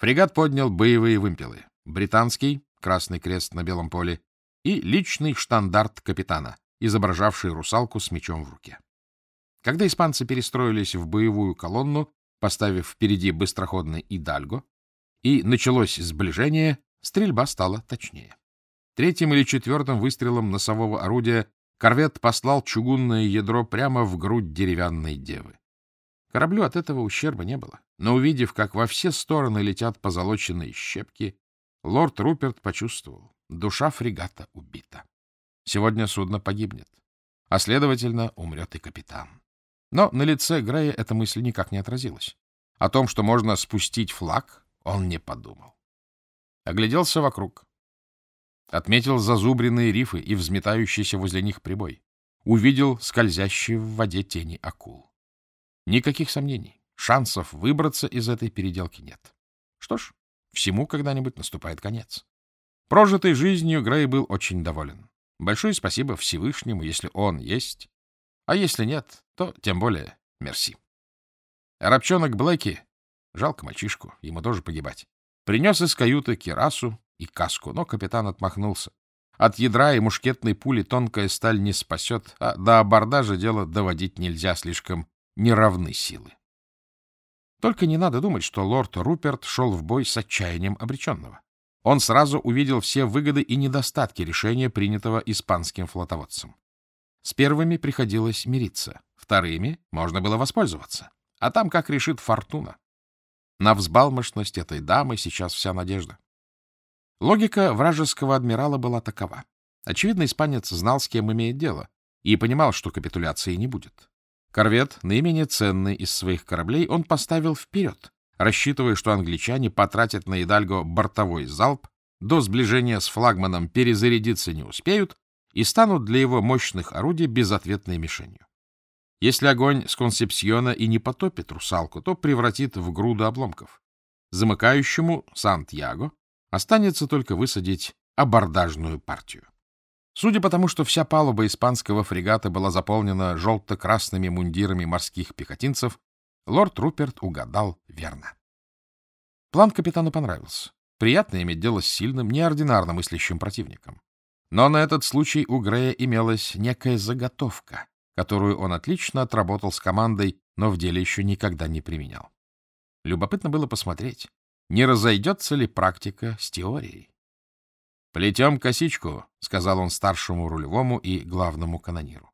Фрегат поднял боевые вымпелы. Британский, красный крест на белом поле, и личный штандарт капитана, изображавший русалку с мечом в руке. Когда испанцы перестроились в боевую колонну, поставив впереди быстроходный Идальго, и началось сближение, стрельба стала точнее. Третьим или четвертым выстрелом носового орудия корвет послал чугунное ядро прямо в грудь деревянной девы. Кораблю от этого ущерба не было, но увидев, как во все стороны летят позолоченные щепки, лорд Руперт почувствовал, душа фрегата убита. Сегодня судно погибнет, а, следовательно, умрет и капитан. Но на лице Грея эта мысль никак не отразилась. О том, что можно спустить флаг, он не подумал. Огляделся вокруг. Отметил зазубренные рифы и взметающийся возле них прибой. Увидел скользящие в воде тени акул. Никаких сомнений. Шансов выбраться из этой переделки нет. Что ж, всему когда-нибудь наступает конец. Прожитой жизнью Грей был очень доволен. Большое спасибо Всевышнему, если он есть. А если нет, то тем более мерси. Рабчонок Блэки, жалко мальчишку, ему тоже погибать, принес из каюты кирасу и каску, но капитан отмахнулся. От ядра и мушкетной пули тонкая сталь не спасет, а до абордажа дело доводить нельзя, слишком неравны силы. Только не надо думать, что лорд Руперт шел в бой с отчаянием обреченного. Он сразу увидел все выгоды и недостатки решения, принятого испанским флотоводцем. С первыми приходилось мириться, вторыми можно было воспользоваться. А там как решит фортуна. На взбалмошность этой дамы сейчас вся надежда. Логика вражеского адмирала была такова. Очевидно, испанец знал, с кем имеет дело, и понимал, что капитуляции не будет. Корвет, наименее ценный из своих кораблей, он поставил вперед, рассчитывая, что англичане потратят на Идальго бортовой залп, до сближения с флагманом перезарядиться не успеют и станут для его мощных орудий безответной мишенью. Если огонь с концепсиона и не потопит русалку, то превратит в груду обломков. Замыкающему Сантьяго останется только высадить абордажную партию. Судя по тому, что вся палуба испанского фрегата была заполнена желто-красными мундирами морских пехотинцев, лорд Руперт угадал верно. План капитану понравился. Приятно иметь дело с сильным, неординарно мыслящим противником. Но на этот случай у Грея имелась некая заготовка, которую он отлично отработал с командой, но в деле еще никогда не применял. Любопытно было посмотреть, не разойдется ли практика с теорией. «Плетем косичку», — сказал он старшему рулевому и главному канониру.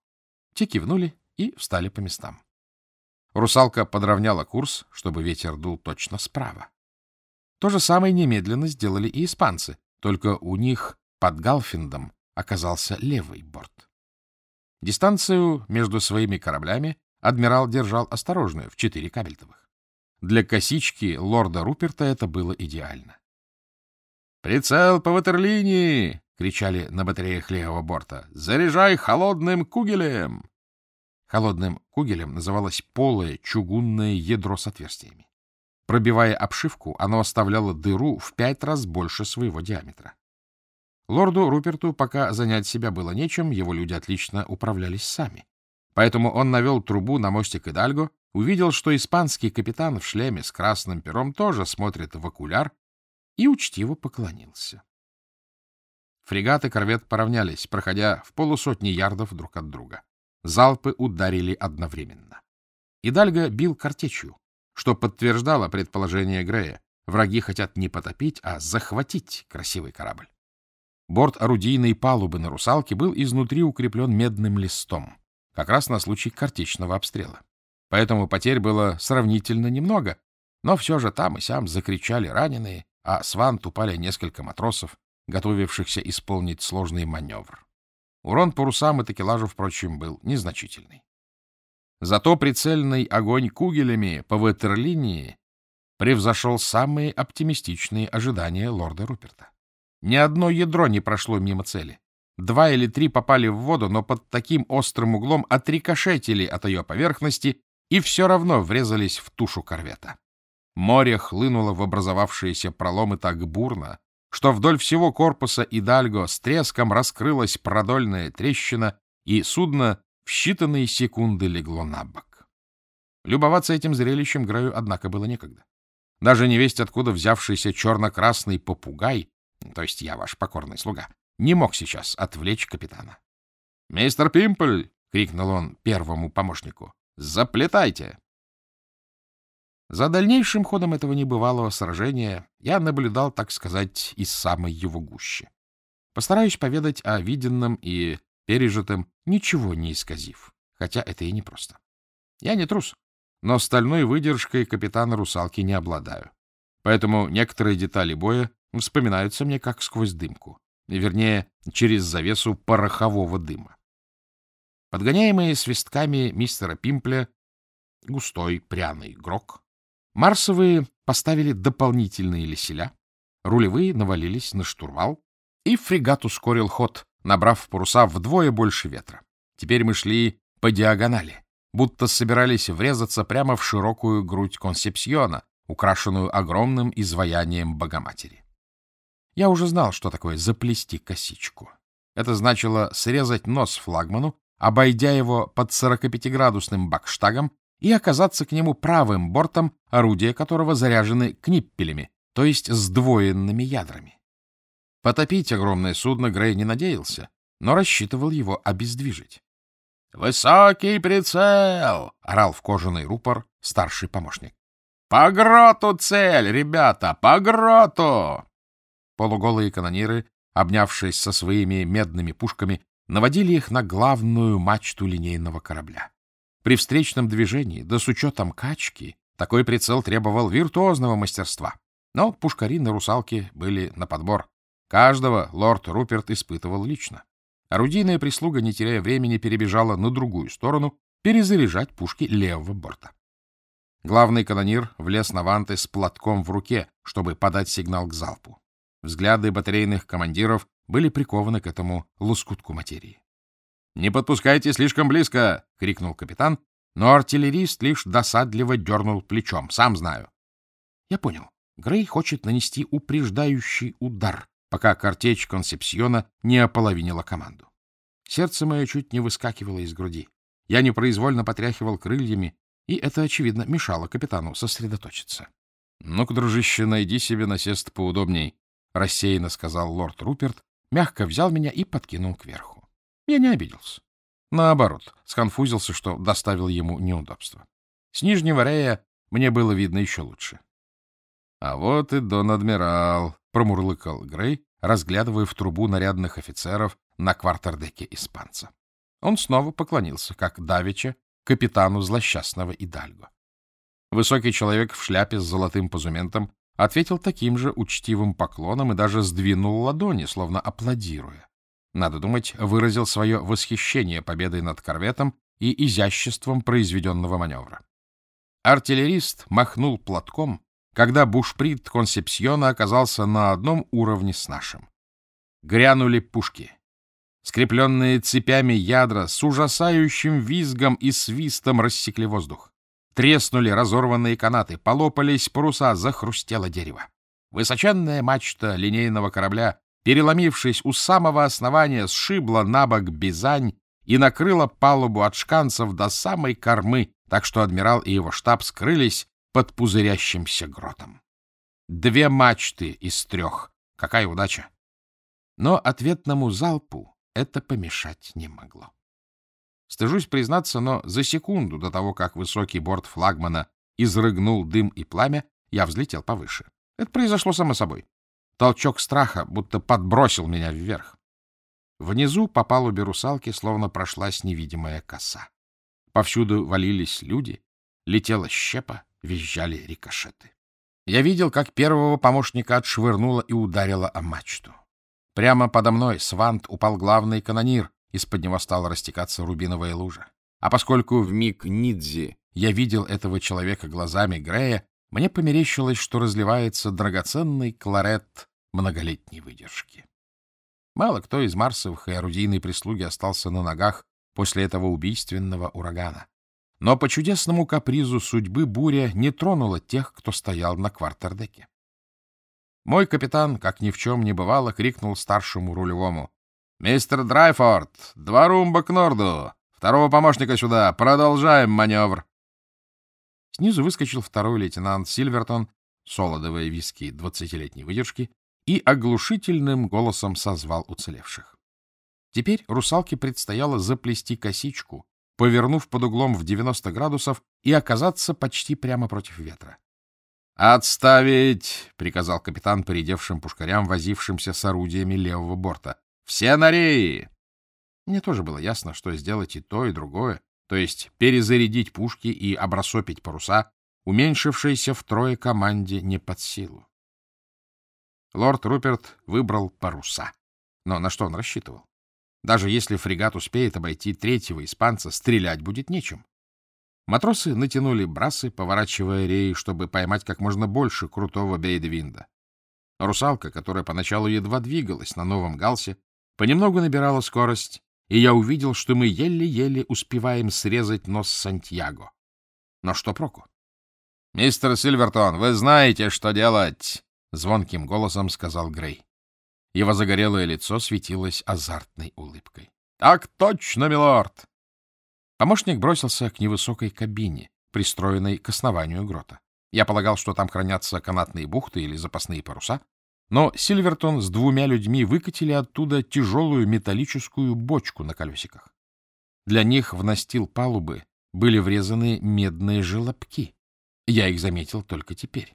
Те кивнули и встали по местам. Русалка подровняла курс, чтобы ветер дул точно справа. То же самое немедленно сделали и испанцы, только у них под Галфиндом оказался левый борт. Дистанцию между своими кораблями адмирал держал осторожную, в четыре кабельтовых. Для косички лорда Руперта это было идеально. «Прицел по ватерлинии!» — кричали на батареях левого борта. «Заряжай холодным кугелем!» Холодным кугелем называлось полое чугунное ядро с отверстиями. Пробивая обшивку, оно оставляло дыру в пять раз больше своего диаметра. Лорду Руперту пока занять себя было нечем, его люди отлично управлялись сами. Поэтому он навел трубу на мостик Идальго, увидел, что испанский капитан в шлеме с красным пером тоже смотрит в окуляр и учтиво поклонился. Фрегат и корвет поравнялись, проходя в полусотни ярдов друг от друга. Залпы ударили одновременно. Идальго бил картечью, что подтверждало предположение Грея. Враги хотят не потопить, а захватить красивый корабль. Борт орудийной палубы на «Русалке» был изнутри укреплен медным листом, как раз на случай картечного обстрела. Поэтому потерь было сравнительно немного, но все же там и сям закричали раненые, а с вант упали несколько матросов, готовившихся исполнить сложный маневр. Урон парусам и такелажу, впрочем, был незначительный. Зато прицельный огонь кугелями по ватерлинии превзошел самые оптимистичные ожидания лорда Руперта. Ни одно ядро не прошло мимо цели. Два или три попали в воду, но под таким острым углом отрикошетили от ее поверхности и все равно врезались в тушу корвета. Море хлынуло в образовавшиеся проломы так бурно, что вдоль всего корпуса Идальго с треском раскрылась продольная трещина, и судно в считанные секунды легло на бок. Любоваться этим зрелищем Граю, однако, было некогда. Даже невесть, откуда взявшийся черно-красный попугай, то есть я ваш покорный слуга, не мог сейчас отвлечь капитана. — Мистер Пимпль! — крикнул он первому помощнику. — Заплетайте! За дальнейшим ходом этого небывалого сражения я наблюдал, так сказать, из самой его гущи. Постараюсь поведать о виденном и пережитом, ничего не исказив, хотя это и непросто. Я не трус, но стальной выдержкой капитана русалки не обладаю. Поэтому некоторые детали боя вспоминаются мне как сквозь дымку, вернее, через завесу порохового дыма. Подгоняемые свистками мистера Пимпля, густой пряный грок, марсовые поставили дополнительные леселя, рулевые навалились на штурвал, и фрегат ускорил ход, набрав паруса вдвое больше ветра. Теперь мы шли по диагонали, будто собирались врезаться прямо в широкую грудь консепсиона, украшенную огромным изваянием Богоматери. Я уже знал, что такое заплести косичку. Это значило срезать нос флагману, обойдя его под 45-градусным бакштагом и оказаться к нему правым бортом, орудия которого заряжены книппелями, то есть сдвоенными ядрами. Потопить огромное судно Грей не надеялся, но рассчитывал его обездвижить. «Высокий прицел!» — орал в кожаный рупор старший помощник. «По гроту цель, ребята, по гроту!» Полуголые канониры, обнявшись со своими медными пушками, наводили их на главную мачту линейного корабля. При встречном движении, да с учетом качки, такой прицел требовал виртуозного мастерства. Но пушкари на русалке были на подбор. Каждого лорд Руперт испытывал лично. Орудийная прислуга, не теряя времени, перебежала на другую сторону перезаряжать пушки левого борта. Главный канонир влез на ванты с платком в руке, чтобы подать сигнал к залпу. Взгляды батарейных командиров были прикованы к этому лоскутку материи. «Не подпускайте слишком близко!» — крикнул капитан, но артиллерист лишь досадливо дернул плечом. «Сам знаю». Я понял. Грей хочет нанести упреждающий удар, пока картечь Консепсиона не ополовинила команду. Сердце мое чуть не выскакивало из груди. Я непроизвольно потряхивал крыльями, и это, очевидно, мешало капитану сосредоточиться. — Ну-ка, дружище, найди себе насест поудобней, — рассеянно сказал лорд Руперт, мягко взял меня и подкинул кверху. Я не обиделся. Наоборот, сконфузился, что доставил ему неудобства. С нижнего рея мне было видно еще лучше. — А вот и дон-адмирал, — промурлыкал Грей, разглядывая в трубу нарядных офицеров на квартердеке испанца. Он снова поклонился, как давеча, капитану злосчастного Идальго. Высокий человек в шляпе с золотым позументом ответил таким же учтивым поклоном и даже сдвинул ладони, словно аплодируя. Надо думать, выразил свое восхищение победой над корветом и изяществом произведенного маневра. Артиллерист махнул платком, когда бушприт Консепсьона оказался на одном уровне с нашим. Грянули пушки. Скрепленные цепями ядра с ужасающим визгом и свистом рассекли воздух. Треснули разорванные канаты, полопались паруса, захрустело дерево. Высоченная мачта линейного корабля, переломившись у самого основания, сшибла на бок Бизань и накрыла палубу от шканцев до самой кормы, так что адмирал и его штаб скрылись под пузырящимся гротом. Две мачты из трех. Какая удача! Но ответному залпу это помешать не могло. Стыжусь признаться, но за секунду до того, как высокий борт флагмана изрыгнул дым и пламя, я взлетел повыше. Это произошло само собой. Толчок страха будто подбросил меня вверх. Внизу по палубе русалки словно прошлась невидимая коса. Повсюду валились люди, летела щепа, визжали рикошеты. Я видел, как первого помощника отшвырнуло и ударило о мачту. Прямо подо мной с вант упал главный канонир, из-под него стала растекаться рубиновая лужа. А поскольку в миг Нидзи я видел этого человека глазами Грея, мне померещилось, что разливается драгоценный кларет многолетней выдержки. Мало кто из марсовых и орудийной прислуги остался на ногах после этого убийственного урагана. Но по чудесному капризу судьбы буря не тронула тех, кто стоял на квартердеке. Мой капитан, как ни в чем не бывало, крикнул старшему рулевому. — Мистер Драйфорд, два румба к норду! Второго помощника сюда! Продолжаем маневр! Снизу выскочил второй лейтенант Сильвертон, солодовые виски двадцатилетней выдержки, и оглушительным голосом созвал уцелевших. Теперь русалке предстояло заплести косичку, повернув под углом в 90 градусов и оказаться почти прямо против ветра. «Отставить!» — приказал капитан поредевшим пушкарям, возившимся с орудиями левого борта. «Все на реи!» Мне тоже было ясно, что сделать и то, и другое, то есть перезарядить пушки и обрасопить паруса, уменьшившейся втрое команде не под силу. Лорд Руперт выбрал паруса. Но на что он рассчитывал? Даже если фрегат успеет обойти третьего испанца, стрелять будет нечем. Матросы натянули брасы, поворачивая реи, чтобы поймать как можно больше крутого бейдевинда. Русалка, которая поначалу едва двигалась на новом галсе, понемногу набирала скорость, и я увидел, что мы еле-еле успеваем срезать нос Сантьяго. Но что проку? — Мистер Сильвертон, вы знаете, что делать! — звонким голосом сказал Грей. Его загорелое лицо светилось азартной улыбкой. — Так точно, милорд! Помощник бросился к невысокой кабине, пристроенной к основанию грота. Я полагал, что там хранятся канатные бухты или запасные паруса, но Сильвертон с двумя людьми выкатили оттуда тяжелую металлическую бочку на колесиках. Для них в настил палубы были врезаны медные желобки. Я их заметил только теперь.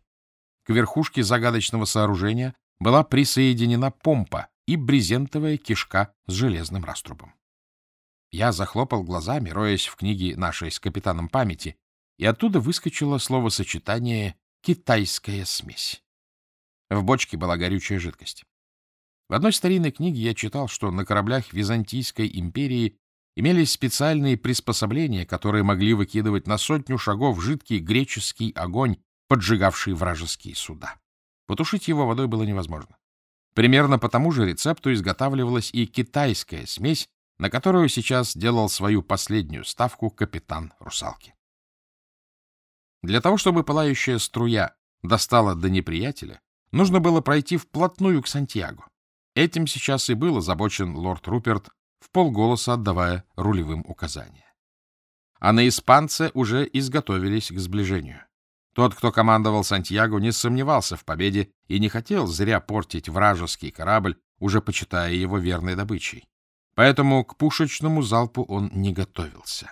К верхушке загадочного сооружения была присоединена помпа и брезентовая кишка с железным раструбом. Я захлопал глазами, роясь в книге нашей с капитаном памяти, и оттуда выскочило словосочетание «китайская смесь». В бочке была горючая жидкость. В одной старинной книге я читал, что на кораблях Византийской империи имелись специальные приспособления, которые могли выкидывать на сотню шагов жидкий греческий огонь, поджигавший вражеские суда. Потушить его водой было невозможно. Примерно по тому же рецепту изготавливалась и китайская смесь, на которую сейчас делал свою последнюю ставку капитан русалки. Для того, чтобы пылающая струя достала до неприятеля, нужно было пройти вплотную к Сантьяго. Этим сейчас и был озабочен лорд Руперт, в полголоса отдавая рулевым указания. А на испанце уже изготовились к сближению. Тот, кто командовал Сантьяго, не сомневался в победе и не хотел зря портить вражеский корабль, уже почитая его верной добычей поэтому к пушечному залпу он не готовился.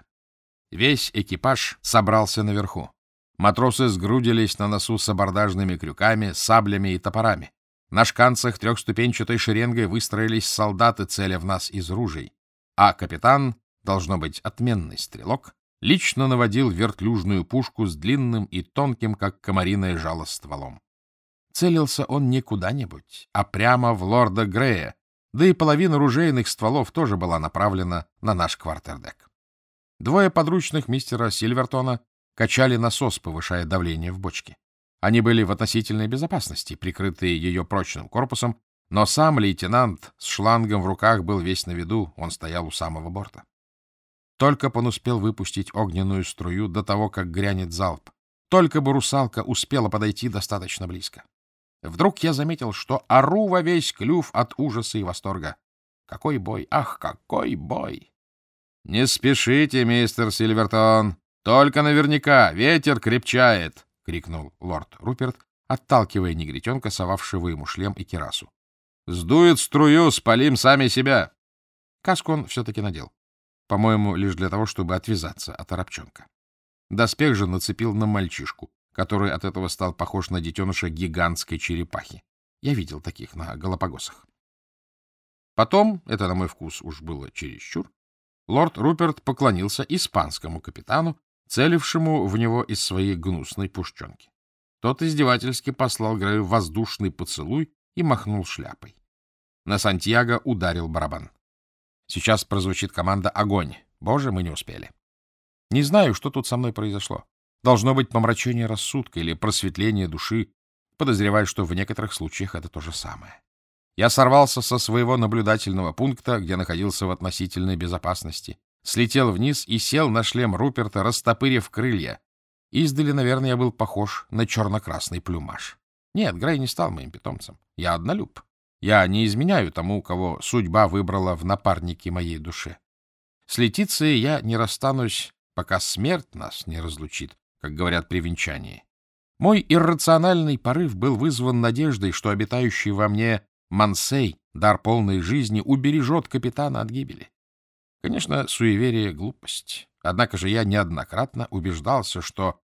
Весь экипаж собрался наверху. Матросы сгрудились на носу с абордажными крюками, саблями и топорами. На шканцах трехступенчатой шеренгой выстроились солдаты, целя в нас из ружей. А капитан, должно быть отменный стрелок, лично наводил вертлюжную пушку с длинным и тонким, как комариное жало, стволом. Целился он не куда-нибудь, а прямо в лорда Грея, да и половина ружейных стволов тоже была направлена на наш квартердек. Двое подручных мистера Сильвертона качали насос, повышая давление в бочке. Они были в относительной безопасности, прикрытые ее прочным корпусом, но сам лейтенант с шлангом в руках был весь на виду, он стоял у самого борта. Только он успел выпустить огненную струю до того, как грянет залп. Только бы русалка успела подойти достаточно близко. Вдруг я заметил, что ору во весь клюв от ужаса и восторга. Какой бой! Ах, какой бой! — Не спешите, мистер Сильвертон. Только наверняка ветер крепчает! — крикнул лорд Руперт, отталкивая негритенка, совавшего ему шлем и керасу. — Сдует струю, спалим сами себя! Каску он все-таки надел. По-моему, лишь для того, чтобы отвязаться от арабчонка. Доспех же нацепил на мальчишку, который от этого стал похож на детеныша гигантской черепахи. Я видел таких на Галапагосах. Потом, это на мой вкус уж было чересчур, лорд Руперт поклонился испанскому капитану, целившему в него из своей гнусной пушченки. Тот издевательски послал Грею воздушный поцелуй и махнул шляпой. На Сантьяго ударил барабан. Сейчас прозвучит команда «Огонь». Боже, мы не успели. Не знаю, что тут со мной произошло. Должно быть помрачение рассудка или просветление души. Подозреваю, что в некоторых случаях это то же самое. Я сорвался со своего наблюдательного пункта, где находился в относительной безопасности, слетел вниз и сел на шлем Руперта, растопырив крылья. Издали, наверное, я был похож на черно-красный плюмаж. Нет, Грей не стал моим питомцем. Я однолюб. Я не изменяю тому, кого судьба выбрала в напарнике моей душе. С Летицией я не расстанусь, пока смерть нас не разлучит как говорят при венчании. Мой иррациональный порыв был вызван надеждой, что обитающий во мне Мансей, дар полной жизни, убережет капитана от гибели. Конечно, суеверие — глупость. Однако же я неоднократно убеждался, что...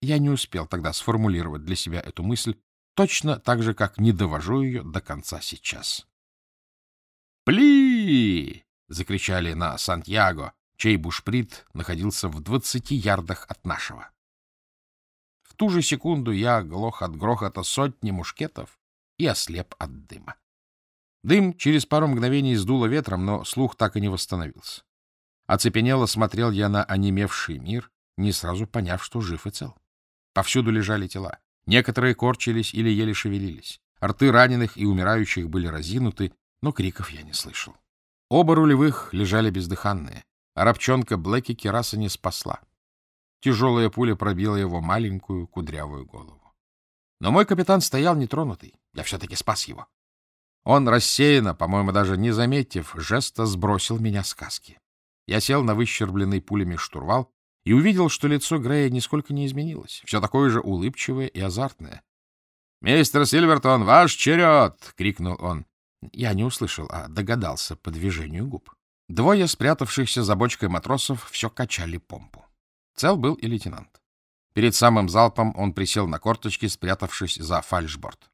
Я не успел тогда сформулировать для себя эту мысль, точно так же, как не довожу ее до конца сейчас. «Пли!» — закричали на Сантьяго, чей бушприт находился в двадцати ярдах от нашего. В ту же секунду я глох от грохота сотни мушкетов и ослеп от дыма. Дым через пару мгновений сдуло ветром, но слух так и не восстановился. Оцепенело смотрел я на онемевший мир, не сразу поняв, что жив и цел. Повсюду лежали тела. Некоторые корчились или еле шевелились. Рты раненых и умирающих были разинуты, но криков я не слышал. Оба рулевых лежали бездыханные. А рабчонка Блэки кераса не спасла. Тяжелая пуля пробила его маленькую кудрявую голову. Но мой капитан стоял нетронутый. Я все-таки спас его. Он рассеянно, по-моему, даже не заметив, жеста сбросил меня с каски. Я сел на выщербленный пулями штурвал и увидел, что лицо Грея нисколько не изменилось, все такое же улыбчивое и азартное. — Мистер Сильвертон, ваш черед! — крикнул он. Я не услышал, а догадался по движению губ. Двое спрятавшихся за бочкой матросов все качали помпу. Цел был и лейтенант. Перед самым залпом он присел на корточки, спрятавшись за фальшборд.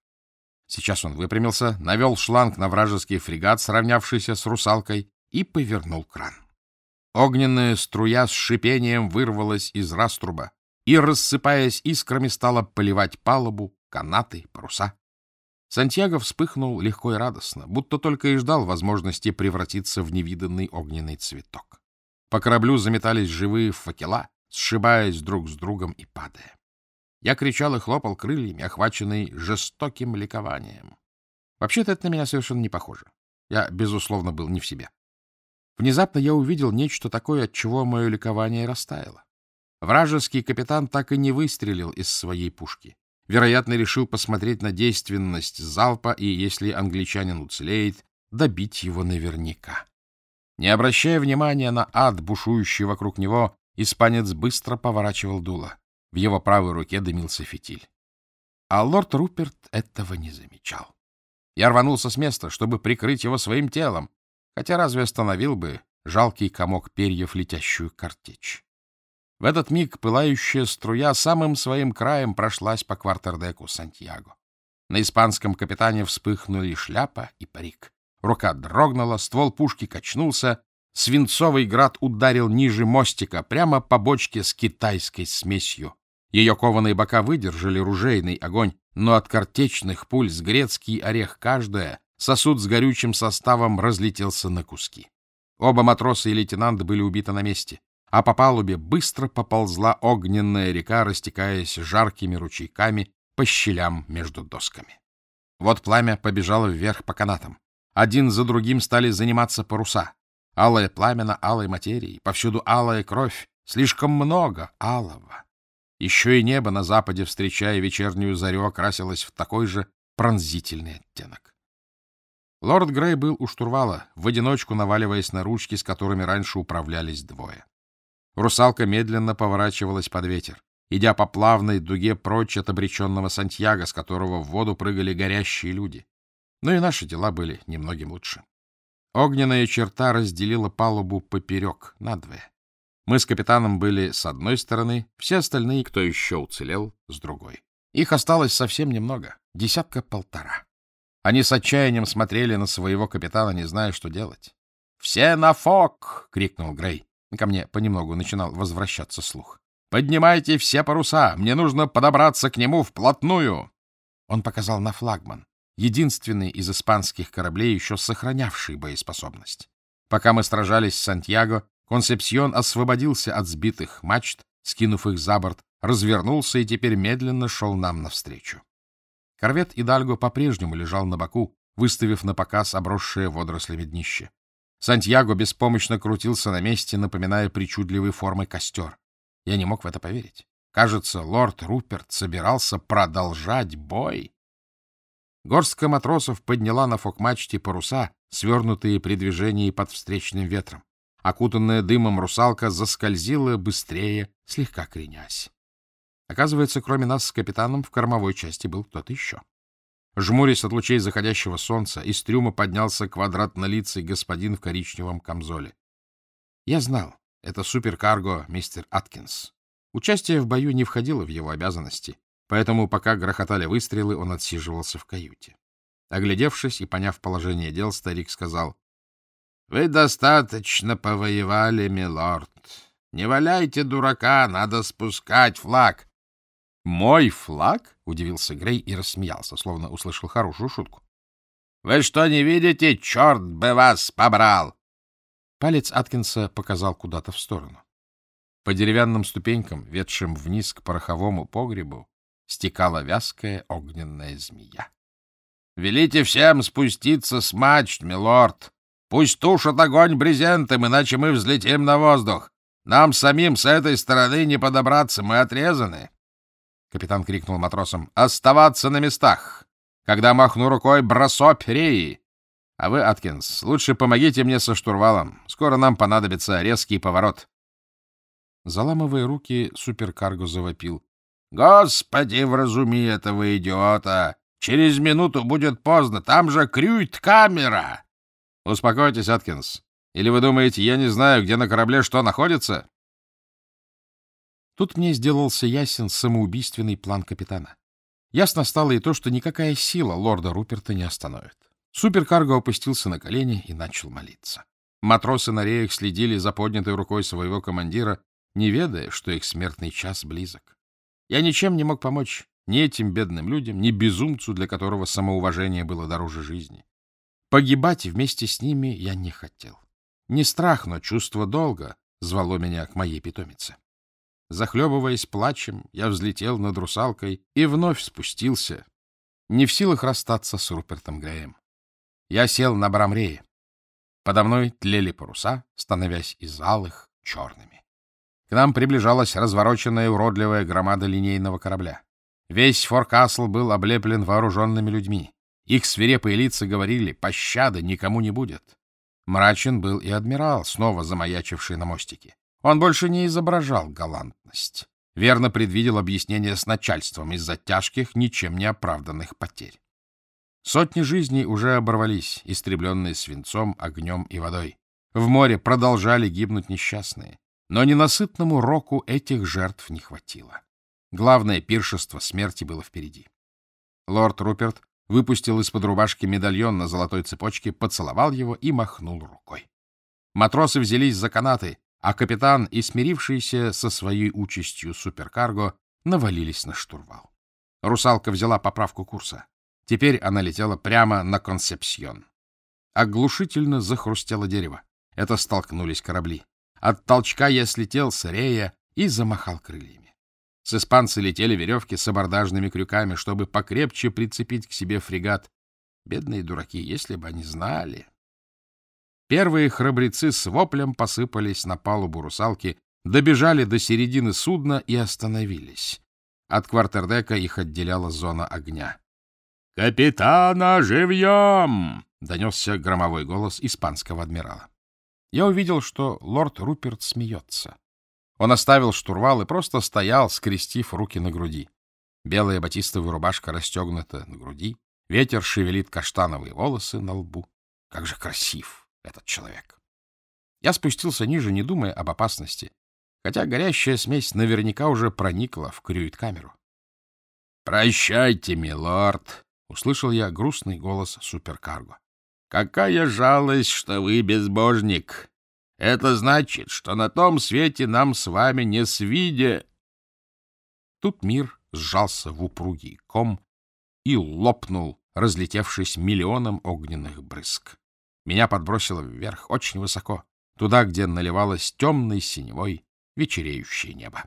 Сейчас он выпрямился, навел шланг на вражеский фрегат, сравнявшийся с русалкой, и повернул кран. Огненная струя с шипением вырвалась из раструба и, рассыпаясь искрами, стала поливать палубу, канаты, паруса. Сантьяго вспыхнул легко и радостно, будто только и ждал возможности превратиться в невиданный огненный цветок. По кораблю заметались живые факела, сшибаясь друг с другом и падая. Я кричал и хлопал крыльями, охваченный жестоким ликованием. Вообще-то это на меня совершенно не похоже. Я, безусловно, был не в себе. Внезапно я увидел нечто такое, от чего мое ликование растаяло. Вражеский капитан так и не выстрелил из своей пушки. Вероятно, решил посмотреть на действенность залпа и, если англичанин уцелеет, добить его наверняка. Не обращая внимания на ад, бушующий вокруг него, испанец быстро поворачивал дуло. В его правой руке дымился фитиль. А лорд Руперт этого не замечал. Я рванулся с места, чтобы прикрыть его своим телом, хотя разве остановил бы жалкий комок перьев летящую картечь. В этот миг пылающая струя самым своим краем прошлась по квартердеку Сантьяго. На испанском капитане вспыхнули шляпа и парик. Рука дрогнула, ствол пушки качнулся, свинцовый град ударил ниже мостика, прямо по бочке с китайской смесью. Ее кованые бока выдержали ружейный огонь, но от картечных пуль с грецкий орех каждая сосуд с горючим составом разлетелся на куски. Оба матроса и лейтенант были убиты на месте а по палубе быстро поползла огненная река, растекаясь жаркими ручейками по щелям между досками. Вот пламя побежало вверх по канатам. Один за другим стали заниматься паруса. Алое пламя на алой материи, повсюду алая кровь, слишком много алого. Еще и небо на западе, встречая вечернюю зарю, окрасилось в такой же пронзительный оттенок. Лорд Грей был у штурвала, в одиночку наваливаясь на ручки, с которыми раньше управлялись двое. Русалка медленно поворачивалась под ветер, идя по плавной дуге прочь от обреченного Сантьяго, с которого в воду прыгали горящие люди. Но и наши дела были немногим лучше. Огненная черта разделила палубу поперек, надвое. Мы с капитаном были с одной стороны, все остальные, кто еще уцелел, с другой. Их осталось совсем немного, десятка-полтора. Они с отчаянием смотрели на своего капитана, не зная, что делать. «Все на фок!» — крикнул Грей. Ко мне понемногу начинал возвращаться слух. «Поднимайте все паруса! Мне нужно подобраться к нему вплотную!» Он показал на флагман, единственный из испанских кораблей, еще сохранявший боеспособность. Пока мы сражались с Сантьяго, Консепсьон освободился от сбитых мачт, скинув их за борт, развернулся и теперь медленно шел нам навстречу. Корвет Идальго по-прежнему лежал на боку, выставив на показ обросшее водорослями днище. Сантьяго беспомощно крутился на месте, напоминая причудливой формы костер. Я не мог в это поверить. Кажется, лорд Руперт собирался продолжать бой. Горстка матросов подняла на фокмачте паруса, свернутые при движении под встречным ветром. Окутанная дымом русалка заскользила быстрее, слегка кренясь. Оказывается, кроме нас с капитаном в кормовой части был кто-то еще. Жмурясь от лучей заходящего солнца, из трюма поднялся квадратнолицый господин в коричневом камзоле. Я знал, это суперкарго мистер Аткинс. Участие в бою не входило в его обязанности, поэтому, пока грохотали выстрелы, он отсиживался в каюте. Оглядевшись и поняв положение дел, старик сказал, — Вы достаточно повоевали, милорд. Не валяйте дурака, надо спускать флаг. — Мой флаг? — удивился Грей и рассмеялся, словно услышал хорошую шутку. — Вы что, не видите? Черт бы вас побрал! Палец Аткинса показал куда-то в сторону. По деревянным ступенькам, ведшим вниз к пороховому погребу, стекала вязкая огненная змея. — Велите всем спуститься с мачт, милорд! Пусть тушат огонь брезентом, иначе мы взлетим на воздух. Нам самим с этой стороны не подобраться, мы отрезаны. Капитан крикнул матросам. — Оставаться на местах! Когда махну рукой, бросок реи! А вы, Аткинс, лучше помогите мне со штурвалом. Скоро нам понадобится резкий поворот. Заламывая руки, суперкарго завопил. — Господи, вразуми этого идиота! Через минуту будет поздно, там же крюйт-камера! — Успокойтесь, Аткинс. Или вы думаете, я не знаю, где на корабле что находится? Тут мне сделался ясен самоубийственный план капитана. Ясно стало и то, что никакая сила лорда Руперта не остановит. Суперкарго опустился на колени и начал молиться. Матросы на реях следили за поднятой рукой своего командира, не ведая, что их смертный час близок. Я ничем не мог помочь ни этим бедным людям, ни безумцу, для которого самоуважение было дороже жизни. Погибать вместе с ними я не хотел. Не страх, но чувство долга звало меня к моей питомице. Захлебываясь плачем, я взлетел над русалкой и вновь спустился, не в силах расстаться с Рупертом Греем. Я сел на Брамрее. Подо мной тлели паруса, становясь из алых черными. К нам приближалась развороченная уродливая громада линейного корабля. Весь форкасл был облеплен вооруженными людьми. Их свирепые лица говорили, пощады никому не будет. Мрачен был и адмирал, снова замаячивший на мостике. Он больше не изображал галантность. Верно предвидел объяснение с начальством из-за тяжких, ничем не оправданных потерь. Сотни жизней уже оборвались, истребленные свинцом, огнем и водой. В море продолжали гибнуть несчастные. Но ненасытному року этих жертв не хватило. Главное пиршество смерти было впереди. Лорд Руперт выпустил из-под рубашки медальон на золотой цепочке, поцеловал его и махнул рукой. Матросы взялись за канаты, а капитан и смирившийся со своей участью суперкарго навалились на штурвал. Русалка взяла поправку курса. Теперь она летела прямо на Консепсьон. Оглушительно захрустело дерево. Это столкнулись корабли. От толчка я слетел с рея и замахал крыльями. С испанцы летели веревки с абордажными крюками, чтобы покрепче прицепить к себе фрегат. Бедные дураки, если бы они знали. Первые храбрецы с воплем посыпались на палубу русалки, добежали до середины судна и остановились. От квартердека их отделяла зона огня. «Капитана живьем!» — донесся громовой голос испанского адмирала. Я увидел, что лорд Руперт смеется. Он оставил штурвал и просто стоял, скрестив руки на груди. Белая батистовая рубашка расстегнута на груди, ветер шевелит каштановые волосы на лбу. Как же красив этот человек! Я спустился ниже, не думая об опасности, хотя горящая смесь наверняка уже проникла в крюит-камеру. — Прощайте, милорд! — услышал я грустный голос суперкарго. — Какая жалость, что вы безбожник! Это значит, что на том свете нам с вами не свиде. Тут мир сжался в упругий ком и лопнул, разлетевшись миллионом огненных брызг. Меня подбросило вверх, очень высоко, туда, где наливалось темной синевой вечереющее небо.